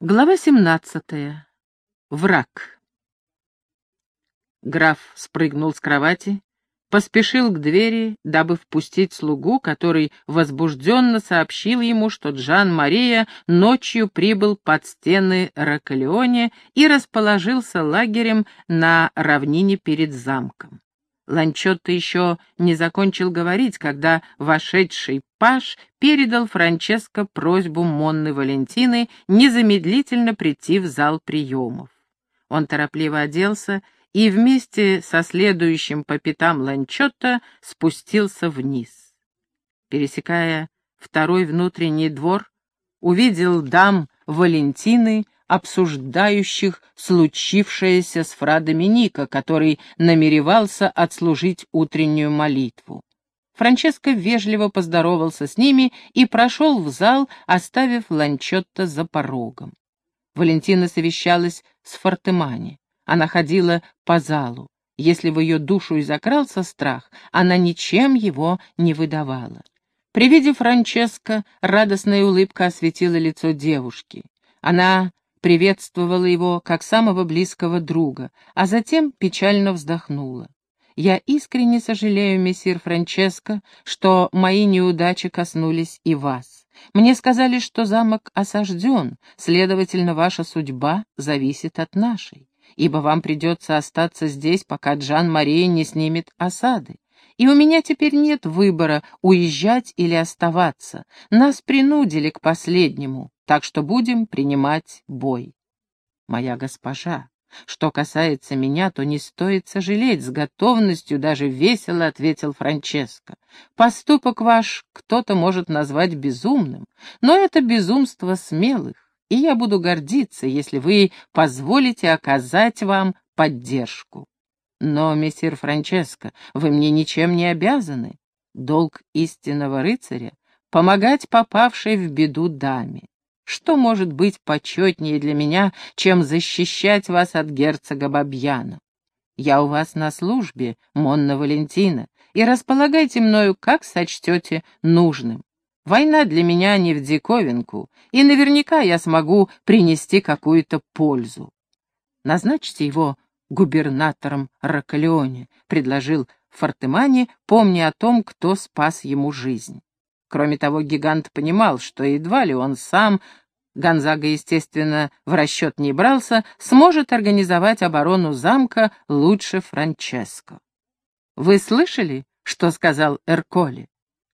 Глава 17. Враг. Граф спрыгнул с кровати, поспешил к двери, дабы впустить слугу, который возбужденно сообщил ему, что Джан-Мария ночью прибыл под стены Рокалеоне и расположился лагерем на равнине перед замком. Ланчотто еще не закончил говорить, когда вошедший паш передал Франческо просьбу Монны Валентины незамедлительно прийти в зал приемов. Он торопливо оделся и вместе со следующим по пятам Ланчотто спустился вниз. Пересекая второй внутренний двор, увидел дам Валентины, обсуждающих случившееся с фра Доминика, который намеревался отслужить утреннюю молитву. Франческо вежливо поздоровался с ними и прошел в зал, оставив Ланчотто за порогом. Валентина совещалась с Фортемани. Она ходила по залу. Если в ее душу и закрался страх, она ничем его не выдавала. При виде Франческо радостная улыбка осветила лицо девушки. Она приветствовала его как самого близкого друга, а затем печально вздохнула. «Я искренне сожалею, мессир Франческо, что мои неудачи коснулись и вас. Мне сказали, что замок осажден, следовательно, ваша судьба зависит от нашей, ибо вам придется остаться здесь, пока Джан-Мария не снимет осады. И у меня теперь нет выбора, уезжать или оставаться. Нас принудили к последнему так что будем принимать бой. Моя госпожа, что касается меня, то не стоит сожалеть, с готовностью, даже весело ответил Франческо. Поступок ваш кто-то может назвать безумным, но это безумство смелых, и я буду гордиться, если вы позволите оказать вам поддержку. Но, мессир Франческо, вы мне ничем не обязаны. Долг истинного рыцаря — помогать попавшей в беду даме. Что может быть почетнее для меня, чем защищать вас от герцога Бабьяна? Я у вас на службе, Монна Валентина, и располагайте мною, как сочтете нужным. Война для меня не в диковинку, и наверняка я смогу принести какую-то пользу. Назначьте его губернатором Рокалеоне, предложил Фортемани, помня о том, кто спас ему жизнь. Кроме того, гигант понимал, что едва ли он сам, Гонзага, естественно, в расчет не брался, сможет организовать оборону замка лучше Франческо. «Вы слышали, что сказал Эрколи?»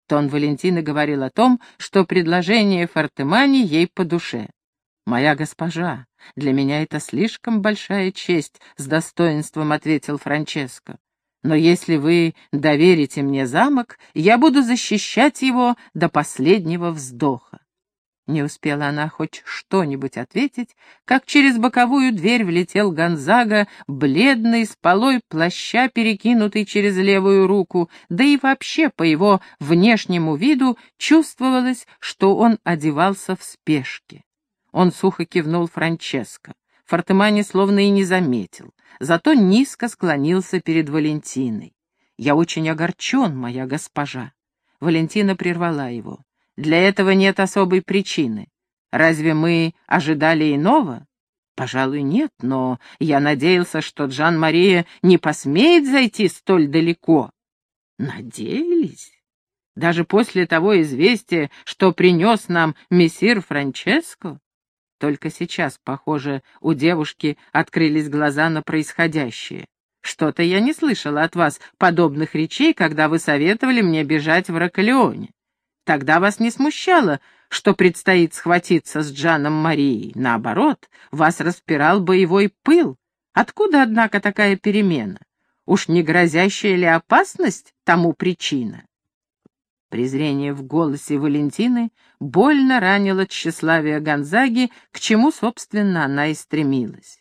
Тон Валентины говорил о том, что предложение Фортемани ей по душе. «Моя госпожа, для меня это слишком большая честь», — с достоинством ответил Франческо. Но если вы доверите мне замок, я буду защищать его до последнего вздоха. Не успела она хоть что-нибудь ответить, как через боковую дверь влетел Гонзага, бледный, с полой плаща, перекинутый через левую руку, да и вообще по его внешнему виду чувствовалось, что он одевался в спешке. Он сухо кивнул Франческо. Фортемани словно и не заметил, зато низко склонился перед Валентиной. «Я очень огорчен, моя госпожа». Валентина прервала его. «Для этого нет особой причины. Разве мы ожидали иного?» «Пожалуй, нет, но я надеялся, что Джан-Мария не посмеет зайти столь далеко». «Надеялись?» Даже после того известия, что принес нам мессир Франческо? Только сейчас, похоже, у девушки открылись глаза на происходящее. Что-то я не слышала от вас подобных речей, когда вы советовали мне бежать в Рокалеоне. Тогда вас не смущало, что предстоит схватиться с Джаном Марией. Наоборот, вас распирал боевой пыл. Откуда, однако, такая перемена? Уж не грозящая ли опасность тому причина? Презрение в голосе Валентины больно ранило тщеславие Гонзаги, к чему, собственно, она и стремилась.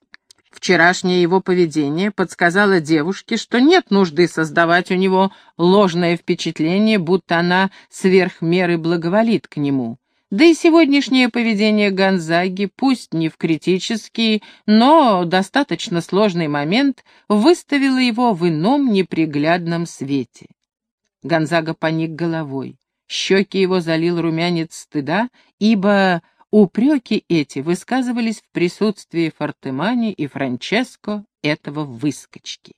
Вчерашнее его поведение подсказало девушке, что нет нужды создавать у него ложное впечатление, будто она сверх меры благоволит к нему. Да и сегодняшнее поведение Гонзаги, пусть не в критический, но достаточно сложный момент, выставило его в ином неприглядном свете. Гонзага поник головой. Щеки его залил румянец стыда, ибо упреки эти высказывались в присутствии Фортемани и Франческо этого выскочки.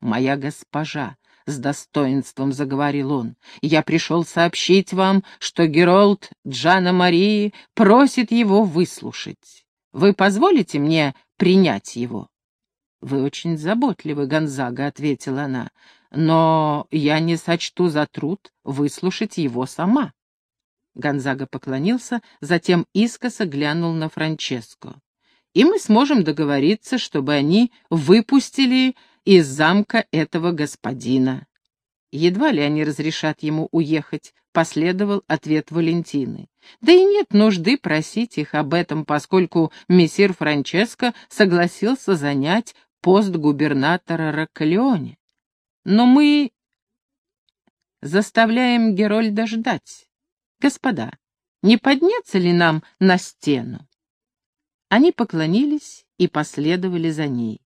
«Моя госпожа», — с достоинством заговорил он, — «я пришел сообщить вам, что Геролд Джана Марии просит его выслушать. Вы позволите мне принять его?» «Вы очень заботливы, Гонзага», — ответила она, — «но я не сочту за труд выслушать его сама». Гонзага поклонился, затем искоса глянул на Франческо. «И мы сможем договориться, чтобы они выпустили из замка этого господина». Едва ли они разрешат ему уехать, последовал ответ Валентины. Да и нет нужды просить их об этом, поскольку мессир Франческо согласился занять пост губернатора Роккалеоне. Но мы заставляем Герольда ждать. Господа, не подняться ли нам на стену? Они поклонились и последовали за ней.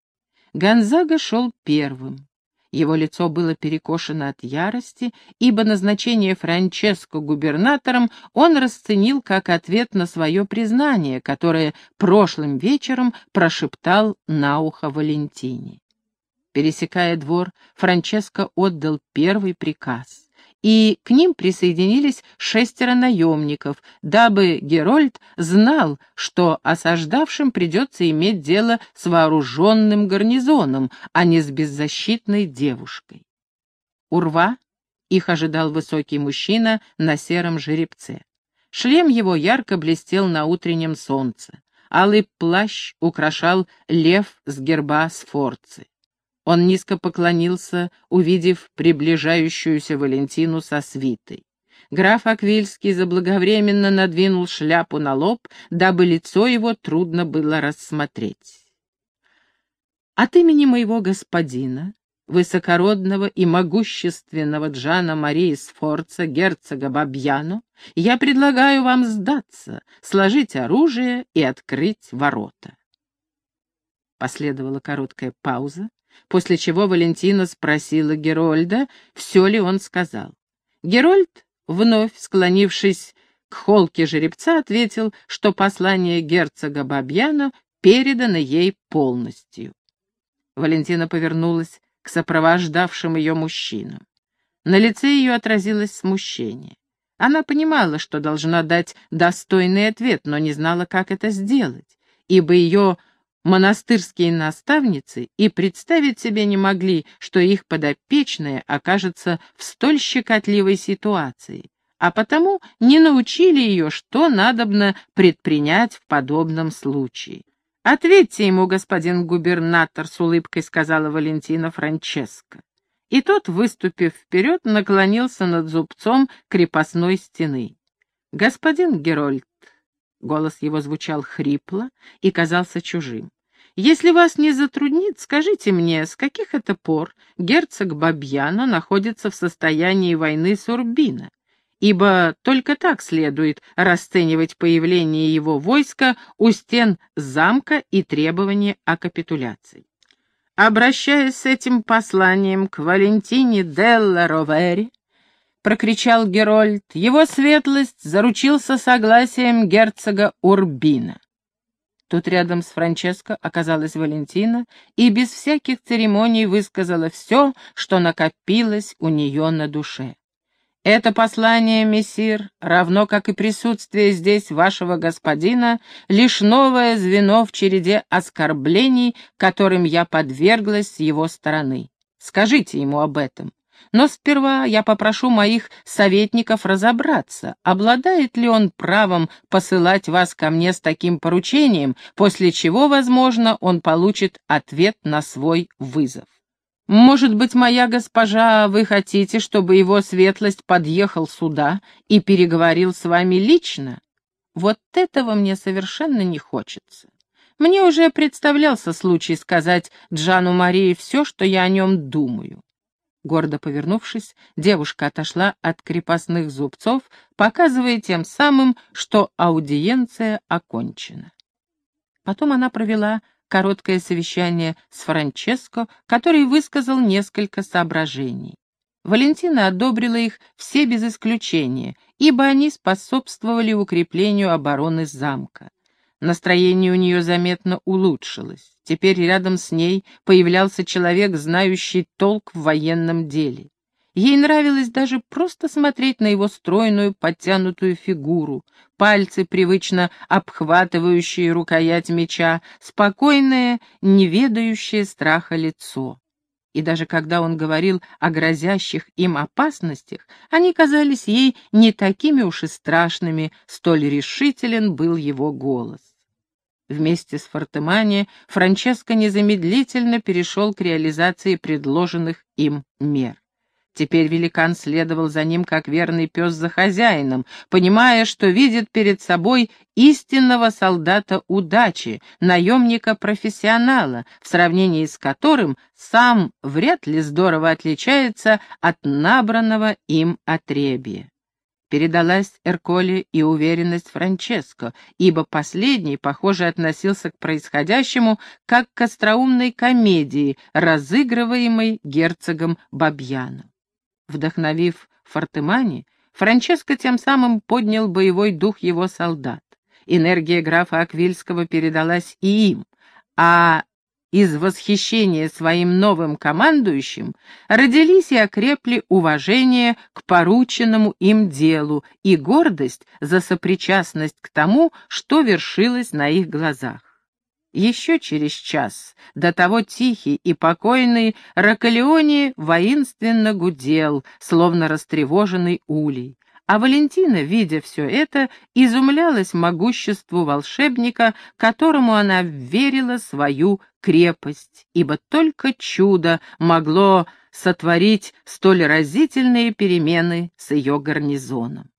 Гонзага шел первым. Его лицо было перекошено от ярости, ибо назначение Франческо губернатором он расценил как ответ на свое признание, которое прошлым вечером прошептал на ухо Валентине. Пересекая двор, Франческо отдал первый приказ и к ним присоединились шестеро наемников, дабы Герольд знал, что осаждавшим придется иметь дело с вооруженным гарнизоном, а не с беззащитной девушкой. Урва их ожидал высокий мужчина на сером жеребце. Шлем его ярко блестел на утреннем солнце. Алый плащ украшал лев с герба Сфорцы. Он низко поклонился, увидев приближающуюся Валентину со свитой. Граф Аквильский заблаговременно надвинул шляпу на лоб, дабы лицо его трудно было рассмотреть. «От имени моего господина, высокородного и могущественного Джана Марии Сфорца, герцога Бабьяно, я предлагаю вам сдаться, сложить оружие и открыть ворота». Последовала короткая пауза, после чего Валентина спросила Герольда, все ли он сказал. Герольд, вновь склонившись к холке жеребца, ответил, что послание герцога Бабьяна передано ей полностью. Валентина повернулась к сопровождавшим ее мужчинам. На лице ее отразилось смущение. Она понимала, что должна дать достойный ответ, но не знала, как это сделать, ибо ее Монастырские наставницы и представить себе не могли, что их подопечная окажется в столь щекотливой ситуации, а потому не научили ее, что надобно предпринять в подобном случае. «Ответьте ему, господин губернатор», — с улыбкой сказала Валентина Франческо. И тот, выступив вперед, наклонился над зубцом крепостной стены. «Господин Герольд, Голос его звучал хрипло и казался чужим. «Если вас не затруднит, скажите мне, с каких это пор герцог Бабьяно находится в состоянии войны с Урбино? Ибо только так следует расценивать появление его войска у стен замка и требования о капитуляции. Обращаясь с этим посланием к Валентине Делла Ровери, — прокричал Герольд, — его светлость заручился согласием герцога Урбина. Тут рядом с Франческо оказалась Валентина и без всяких церемоний высказала все, что накопилось у нее на душе. Это послание, мессир, равно как и присутствие здесь вашего господина, лишь новое звено в череде оскорблений, которым я подверглась с его стороны. Скажите ему об этом. Но сперва я попрошу моих советников разобраться, обладает ли он правом посылать вас ко мне с таким поручением, после чего, возможно, он получит ответ на свой вызов. Может быть, моя госпожа, вы хотите, чтобы его светлость подъехал сюда и переговорил с вами лично? Вот этого мне совершенно не хочется. Мне уже представлялся случай сказать Джану Марии все, что я о нем думаю. Гордо повернувшись, девушка отошла от крепостных зубцов, показывая тем самым, что аудиенция окончена. Потом она провела короткое совещание с Франческо, который высказал несколько соображений. Валентина одобрила их все без исключения ибо они способствовали укреплению обороны замка. Настроение у нее заметно улучшилось. Теперь рядом с ней появлялся человек, знающий толк в военном деле. Ей нравилось даже просто смотреть на его стройную, подтянутую фигуру, пальцы, привычно обхватывающие рукоять меча, спокойное, неведающее страха лицо. И даже когда он говорил о грозящих им опасностях, они казались ей не такими уж и страшными, столь решителен был его голос. Вместе с Фортемани Франческо незамедлительно перешел к реализации предложенных им мер. Теперь великан следовал за ним, как верный пес за хозяином, понимая, что видит перед собой истинного солдата удачи, наемника-профессионала, в сравнении с которым сам вряд ли здорово отличается от набранного им отребия передалась Эрколе и уверенность Франческо, ибо последний, похоже, относился к происходящему как к остроумной комедии, разыгрываемой герцогом Бабьяно. Вдохновив Фортемани, Франческо тем самым поднял боевой дух его солдат. Энергия графа Аквильского передалась и им, а из восхищения своим новым командующим родились и окрепли уважение к порученному им делу и гордость за сопричастность к тому, что вершилось на их глазах. Еще через час, до того тихий и покойный, Рокалеоне воинственно гудел, словно растревоженный улей. А Валентина, видя все это, изумлялась могуществу волшебника, которому она верила свою крепость, ибо только чудо могло сотворить столь разительные перемены с ее гарнизоном.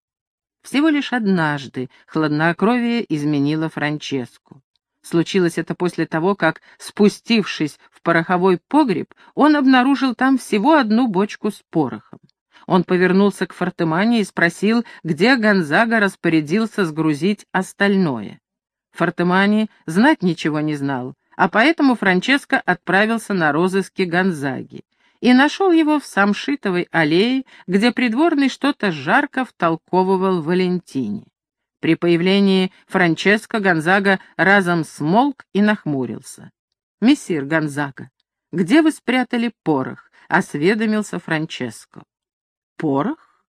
Всего лишь однажды хладнокровие изменило Франческу. Случилось это после того, как, спустившись в пороховой погреб, он обнаружил там всего одну бочку с порохом. Он повернулся к Фортемане и спросил, где Гонзага распорядился сгрузить остальное. Фортемани знать ничего не знал, а поэтому Франческо отправился на розыски Гонзаги и нашел его в Самшитовой аллее, где придворный что-то жарко втолковывал Валентине. При появлении Франческо Гонзага разом смолк и нахмурился. «Мессир Гонзага, где вы спрятали порох?» — осведомился Франческо порох?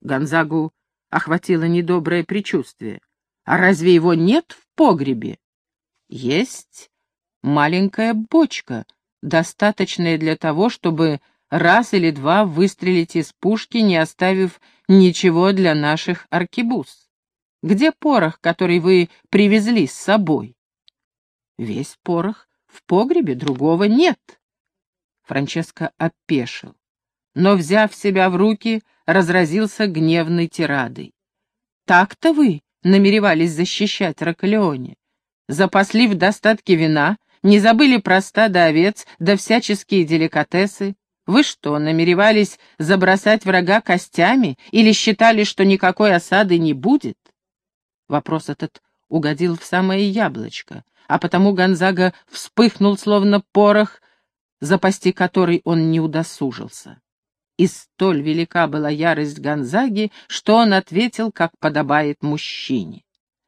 Гонзагу охватило недоброе предчувствие. А разве его нет в погребе? Есть маленькая бочка, достаточная для того, чтобы раз или два выстрелить из пушки, не оставив ничего для наших аркебуз. Где порох, который вы привезли с собой? Весь порох в погребе, другого нет. Франческо опешил но, взяв себя в руки, разразился гневной тирадой. «Так-то вы намеревались защищать Рокалеоне. Запасли в достатке вина, не забыли про стадо овец да всяческие деликатесы. Вы что, намеревались забросать врага костями или считали, что никакой осады не будет?» Вопрос этот угодил в самое яблочко, а потому Гонзага вспыхнул, словно порох, запасти который он не удосужился. И столь велика была ярость Гонзаги, что он ответил, как подобает мужчине.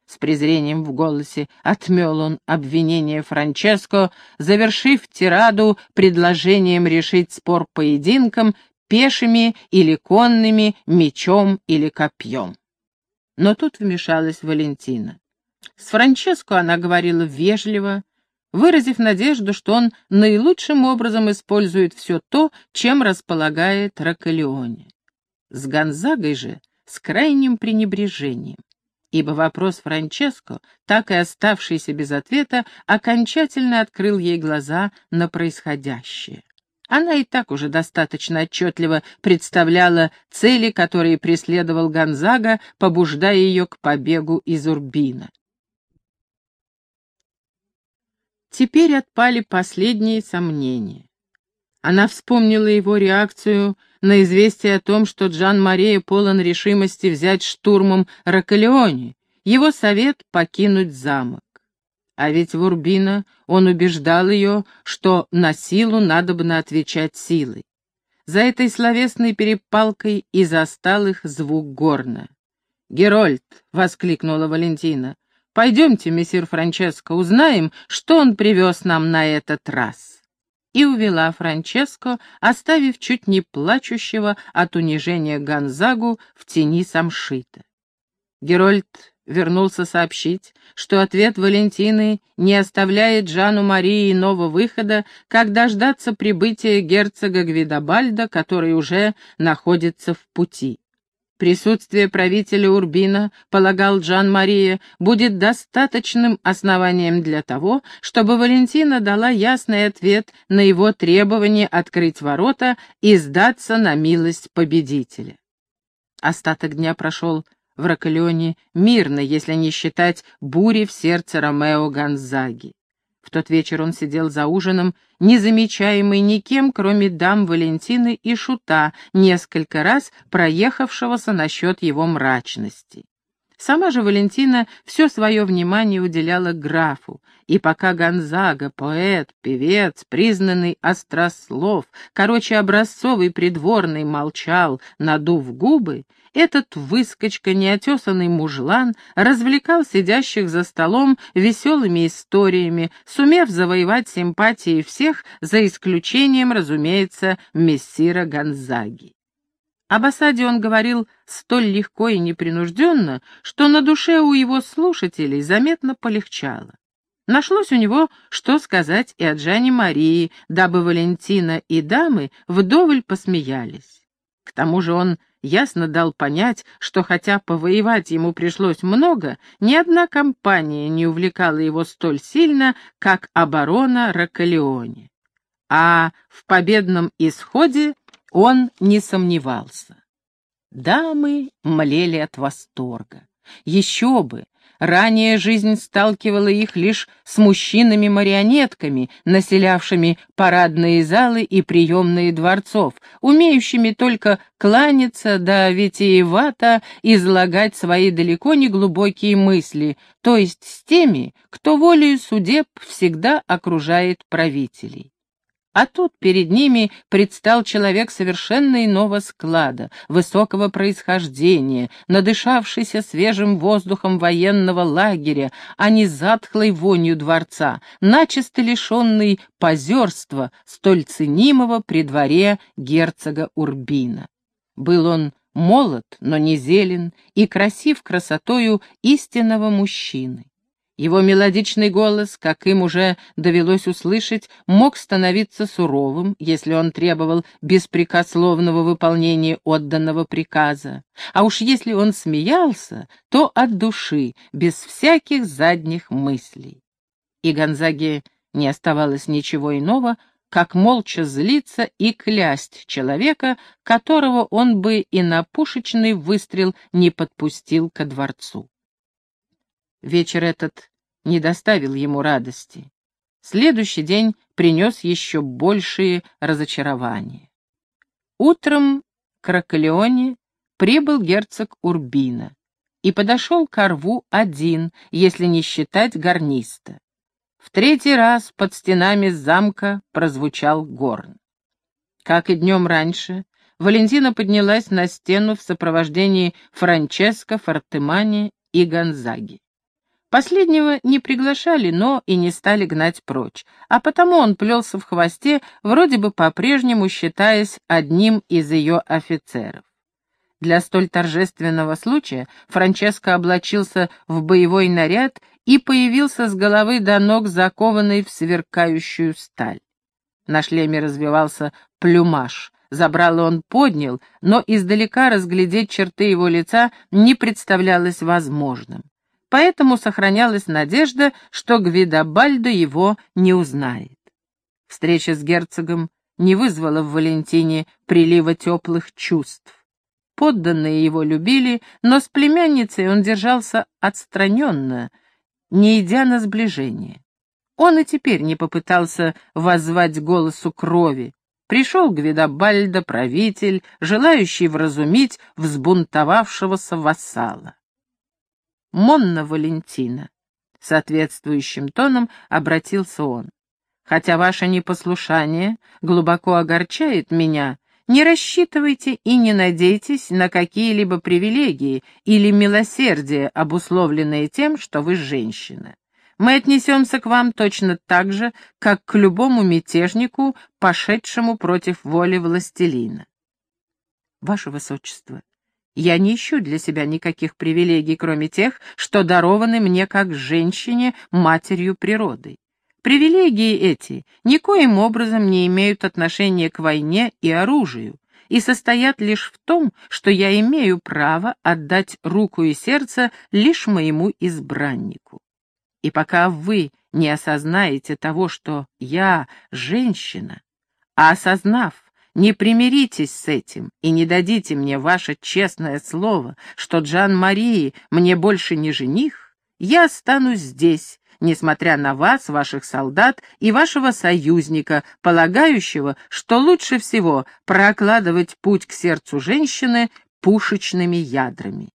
С презрением в голосе отмел он обвинение Франческо, завершив тираду предложением решить спор поединком пешими или конными, мечом или копьем. Но тут вмешалась Валентина. С Франческо она говорила вежливо, выразив надежду, что он наилучшим образом использует все то, чем располагает Рокалеоне. С Гонзагой же с крайним пренебрежением, ибо вопрос Франческо, так и оставшийся без ответа, окончательно открыл ей глаза на происходящее. Она и так уже достаточно отчетливо представляла цели, которые преследовал Гонзага, побуждая ее к побегу из Урбина. Теперь отпали последние сомнения. Она вспомнила его реакцию на известие о том, что Джан Мария полон решимости взять штурмом Рокалеоне, его совет покинуть замок. А ведь в Урбино он убеждал ее, что на силу надо бы отвечать силой. За этой словесной перепалкой и застал их звук горна. «Герольд!» — воскликнула Валентина. «Пойдемте, мессир Франческо, узнаем, что он привез нам на этот раз». И увела Франческо, оставив чуть не плачущего от унижения Гонзагу в тени самшита. Герольд вернулся сообщить, что ответ Валентины не оставляет Жану Марии иного выхода, как дождаться прибытия герцога Гвидобальда, который уже находится в пути. Присутствие правителя Урбина, полагал Джан-Мария, будет достаточным основанием для того, чтобы Валентина дала ясный ответ на его требование открыть ворота и сдаться на милость победителя. Остаток дня прошел в Рокалеоне мирно, если не считать бури в сердце Ромео Гонзаги. В тот вечер он сидел за ужином, незамечаемый никем, кроме дам Валентины и Шута, несколько раз проехавшегося насчет его мрачности. Сама же Валентина все свое внимание уделяла графу, и пока Гонзага, поэт, певец, признанный острослов, короче, образцовый придворный, молчал, надув губы, этот выскочка, неотесанный мужлан, развлекал сидящих за столом веселыми историями, сумев завоевать симпатии всех, за исключением, разумеется, мессира Гонзаги. Об осаде он говорил столь легко и непринужденно, что на душе у его слушателей заметно полегчало. Нашлось у него, что сказать и о Джане Марии, дабы Валентина и дамы вдоволь посмеялись. К тому же он ясно дал понять, что хотя повоевать ему пришлось много, ни одна компания не увлекала его столь сильно, как оборона Рокалеоне. А в победном исходе он не сомневался. Дамы млели от восторга. Еще бы! Ранее жизнь сталкивала их лишь с мужчинами-марионетками, населявшими парадные залы и приемные дворцов, умеющими только кланяться да витиевато излагать свои далеко не глубокие мысли, то есть с теми, кто волею судеб всегда окружает правителей. А тут перед ними предстал человек совершенно иного склада, высокого происхождения, надышавшийся свежим воздухом военного лагеря, а не затхлой вонью дворца, начисто лишенный позерства, столь ценимого при дворе герцога Урбина. Был он молод, но не зелен, и красив красотою истинного мужчины. Его мелодичный голос, как им уже довелось услышать, мог становиться суровым, если он требовал беспрекословного выполнения отданного приказа. А уж если он смеялся, то от души, без всяких задних мыслей. И Гонзаге не оставалось ничего иного, как молча злиться и клясть человека, которого он бы и на пушечный выстрел не подпустил ко дворцу. Вечер этот не доставил ему радости. Следующий день принес еще большие разочарования. Утром к Рокалеоне прибыл герцог Урбина и подошел к рву один, если не считать гарниста. В третий раз под стенами замка прозвучал горн. Как и днем раньше, Валентина поднялась на стену в сопровождении Франческо, Фортемани и Гонзаги. Последнего не приглашали, но и не стали гнать прочь, а потому он плелся в хвосте, вроде бы по-прежнему считаясь одним из ее офицеров. Для столь торжественного случая Франческо облачился в боевой наряд и появился с головы до ног, закованный в сверкающую сталь. На шлеме развивался плюмаж. Забрало он поднял, но издалека разглядеть черты его лица не представлялось возможным поэтому сохранялась надежда, что Гвидобальдо его не узнает. Встреча с герцогом не вызвала в Валентине прилива теплых чувств. Подданные его любили, но с племянницей он держался отстраненно, не идя на сближение. Он и теперь не попытался воззвать голосу крови. Пришел Гвидобальдо, правитель, желающий вразумить взбунтовавшегося вассала. Монна Валентина. Соответствующим тоном обратился он. Хотя ваше непослушание глубоко огорчает меня, Не рассчитывайте и не надейтесь на какие-либо привилегии или милосердие, обусловленные тем, что вы женщина. Мы отнесемся к вам точно так же, как к любому мятежнику, пошедшему против воли властелина. Ваше Высочество, я не ищу для себя никаких привилегий, кроме тех, что дарованы мне как женщине, матерью природы. Привилегии эти никоим образом не имеют отношения к войне и оружию и состоят лишь в том, что я имею право отдать руку и сердце лишь моему избраннику. И пока вы не осознаете того, что я женщина, а осознав, не примиритесь с этим и не дадите мне ваше честное слово, что Джан-Марии мне больше не жених, я останусь здесь, несмотря на вас, ваших солдат и вашего союзника, полагающего, что лучше всего прокладывать путь к сердцу женщины пушечными ядрами.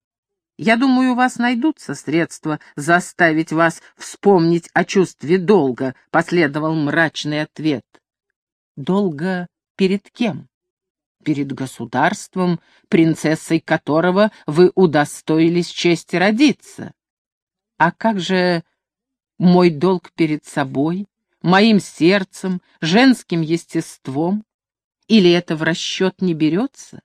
Я думаю, у вас найдутся средства заставить вас вспомнить о чувстве долга, — последовал мрачный ответ. Долга перед кем? Перед государством, принцессой которого вы удостоились чести родиться. А как же мой долг перед собой, моим сердцем, женским естеством? Или это в расчет не берется?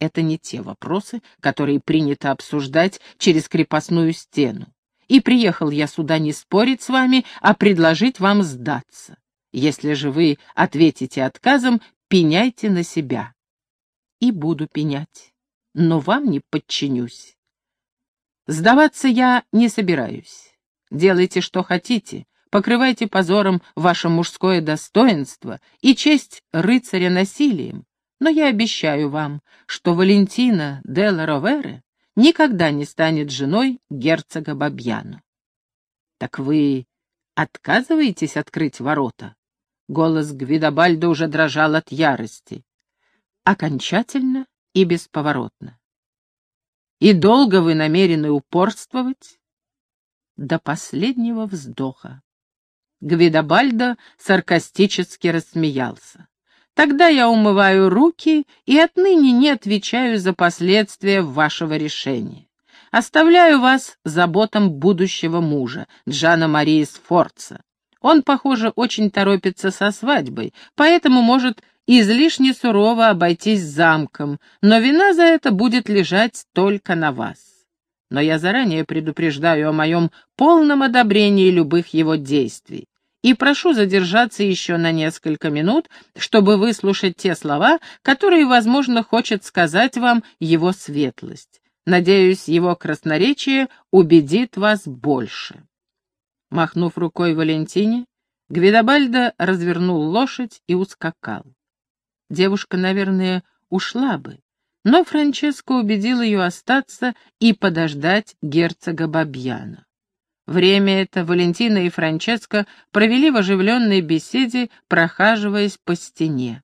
Это не те вопросы, которые принято обсуждать через крепостную стену. И приехал я сюда не спорить с вами, а предложить вам сдаться. Если же вы ответите отказом, пеняйте на себя. И буду пенять, но вам не подчинюсь. Сдаваться я не собираюсь. Делайте, что хотите, покрывайте позором ваше мужское достоинство и честь рыцаря насилием, но я обещаю вам, что Валентина де Ла никогда не станет женой герцога Бабьяну. Так вы отказываетесь открыть ворота? Голос Гвидобальда уже дрожал от ярости. Окончательно и бесповоротно. И долго вы намерены упорствовать? До последнего вздоха. Гвидобальдо саркастически рассмеялся. Тогда я умываю руки и отныне не отвечаю за последствия вашего решения. Оставляю вас заботам будущего мужа, Джана Марии Сфорца. Он, похоже, очень торопится со свадьбой, поэтому может излишне сурово обойтись замком, но вина за это будет лежать только на вас. Но я заранее предупреждаю о моем полном одобрении любых его действий и прошу задержаться еще на несколько минут, чтобы выслушать те слова, которые, возможно, хочет сказать вам его светлость. Надеюсь, его красноречие убедит вас больше. Махнув рукой Валентине, Гвидобальдо развернул лошадь и ускакал. Девушка, наверное, ушла бы, но Франческо убедил ее остаться и подождать герцога Бабьяна. Время это Валентина и Франческо провели в оживленной беседе, прохаживаясь по стене.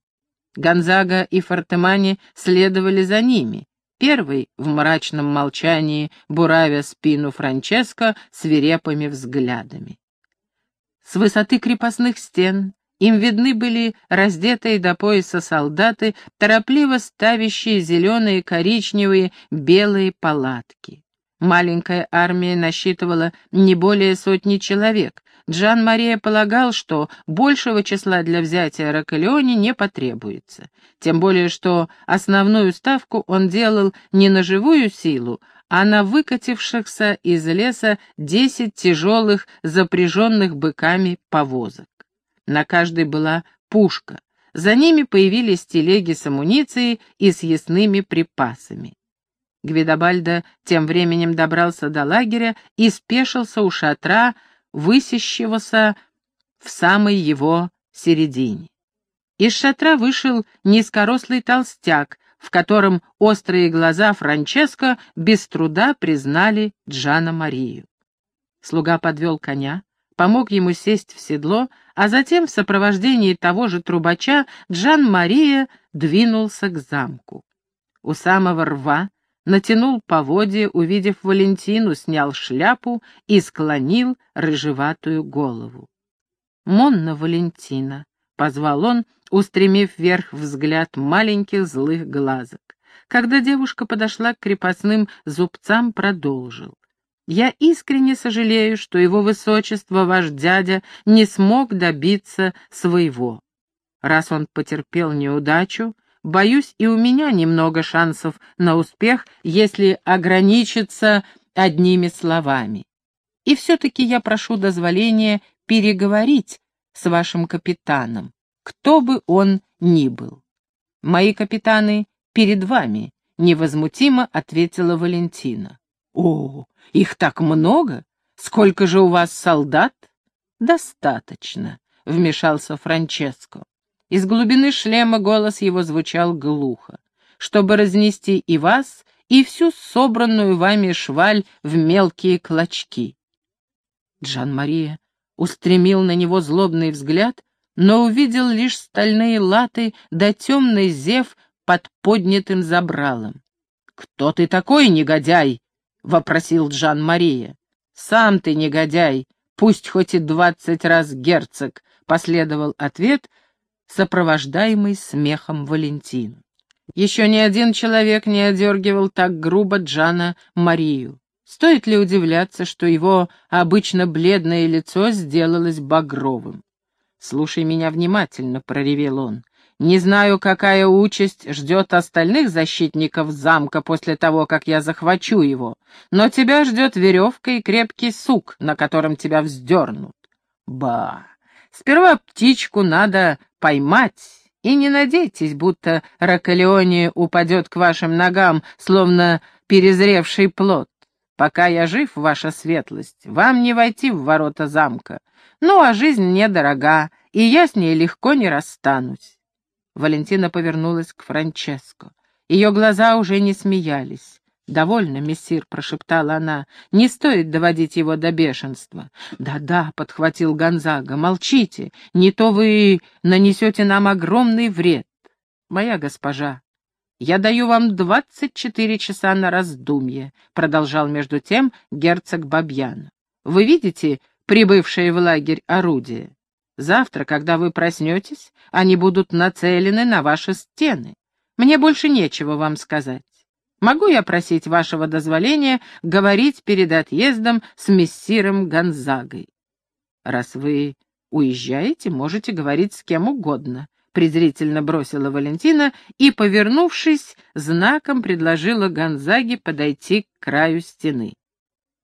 Гонзага и Фортемани следовали за ними. Первый в мрачном молчании, буравя спину Франческо свирепыми взглядами. С высоты крепостных стен им видны были раздетые до пояса солдаты, торопливо ставящие зеленые, коричневые, белые палатки. Маленькая армия насчитывала не более сотни человек. Джан Мария полагал, что большего числа для взятия Рокалеоне не потребуется. Тем более, что основную ставку он делал не на живую силу, а на выкатившихся из леса десять тяжелых, запряженных быками повозок. На каждой была пушка. За ними появились телеги с амуницией и с ясными припасами. Гвидобальдо тем временем добрался до лагеря и спешился у шатра, высящегося в самой его середине. Из шатра вышел низкорослый толстяк, в котором острые глаза Франческо без труда признали Джана Марию. Слуга подвел коня, помог ему сесть в седло, а затем в сопровождении того же трубача Джан Мария двинулся к замку. У самого рва натянул поводья, увидев Валентину, снял шляпу и склонил рыжеватую голову. «Монна Валентина», — позвал он, устремив вверх взгляд маленьких злых глазок. Когда девушка подошла к крепостным зубцам, продолжил. «Я искренне сожалею, что его высочество, ваш дядя, не смог добиться своего. Раз он потерпел неудачу, боюсь, и у меня немного шансов на успех, если ограничиться одними словами. И все-таки я прошу дозволения переговорить с вашим капитаном, кто бы он ни был. Мои капитаны перед вами, — невозмутимо ответила Валентина. О, их так много! Сколько же у вас солдат? Достаточно, — вмешался Франческо. Из глубины шлема голос его звучал глухо. «Чтобы разнести и вас, и всю собранную вами шваль в мелкие клочки». Джан-Мария устремил на него злобный взгляд, но увидел лишь стальные латы да темный зев под поднятым забралом. «Кто ты такой, негодяй?» — вопросил Джан-Мария. «Сам ты негодяй, пусть хоть и двадцать раз герцог», — последовал ответ, сопровождаемый смехом Валентину. Еще ни один человек не одергивал так грубо Джана Марию. Стоит ли удивляться, что его обычно бледное лицо сделалось багровым? «Слушай меня внимательно», — проревел он. «Не знаю, какая участь ждет остальных защитников замка после того, как я захвачу его, но тебя ждет веревка и крепкий сук, на котором тебя вздернут. Ба! Сперва птичку надо поймать, и не надейтесь, будто Рокалеоне упадет к вашим ногам, словно перезревший плод. Пока я жив, ваша светлость, вам не войти в ворота замка. Ну, а жизнь мне дорога, и я с ней легко не расстанусь. Валентина повернулась к Франческо. Ее глаза уже не смеялись. «Довольно, мессир», — прошептала она, — «не стоит доводить его до бешенства». «Да-да», — подхватил Гонзага, — «молчите, не то вы нанесете нам огромный вред». «Моя госпожа, я даю вам двадцать четыре часа на раздумье», — продолжал между тем герцог Бабьян. «Вы видите прибывшие в лагерь орудия? Завтра, когда вы проснетесь, они будут нацелены на ваши стены. Мне больше нечего вам сказать. Могу я просить вашего дозволения говорить перед отъездом с мессиром Гонзагой? Раз вы уезжаете, можете говорить с кем угодно, презрительно бросила Валентина и, повернувшись, знаком предложила Гонзаге подойти к краю стены.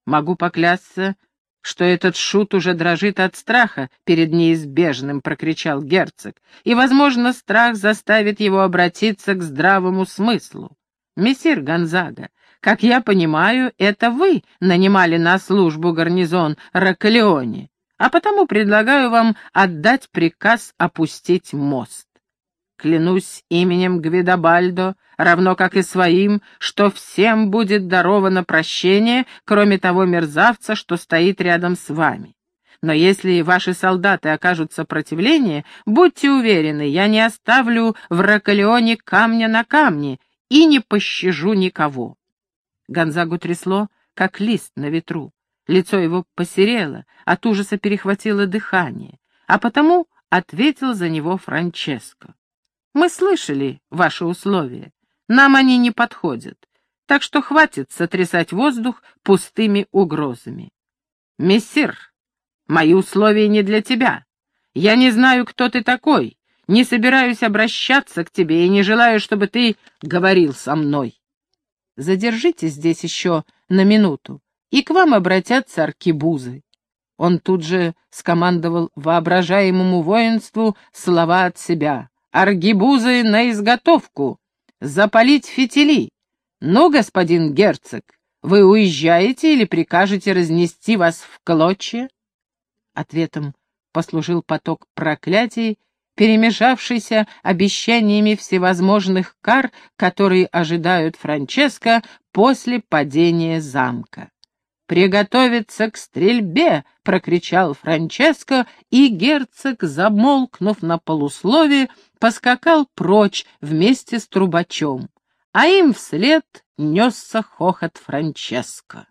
Могу поклясться, что этот шут уже дрожит от страха перед неизбежным, прокричал герцог, и, возможно, страх заставит его обратиться к здравому смыслу. «Мессир Гонзага, как я понимаю, это вы нанимали на службу гарнизон Рокалеоне, а потому предлагаю вам отдать приказ опустить мост. Клянусь именем Гвидобальдо, равно как и своим, что всем будет даровано прощение, кроме того мерзавца, что стоит рядом с вами. Но если ваши солдаты окажут сопротивление, будьте уверены, я не оставлю в Рокалеоне камня на камне и не пощажу никого. Гонзагу трясло, как лист на ветру. Лицо его посерело, от ужаса перехватило дыхание, а потому ответил за него Франческо. «Мы слышали ваши условия. Нам они не подходят, так что хватит сотрясать воздух пустыми угрозами. Мессир, мои условия не для тебя. Я не знаю, кто ты такой, не собираюсь обращаться к тебе и не желаю, чтобы ты говорил со мной. Задержите здесь еще на минуту, и к вам обратятся аркибузы. Он тут же скомандовал воображаемому воинству слова от себя. «Аргибузы на изготовку! Запалить фитили! Ну, господин герцог, вы уезжаете или прикажете разнести вас в клочья?» Ответом послужил поток проклятий перемежавшийся обещаниями всевозможных кар, которые ожидают Франческо после падения замка. «Приготовиться к стрельбе!» — прокричал Франческо, и герцог, замолкнув на полуслове, поскакал прочь вместе с трубачом, а им вслед несся хохот Франческо.